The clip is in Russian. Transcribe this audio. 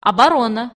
оборона.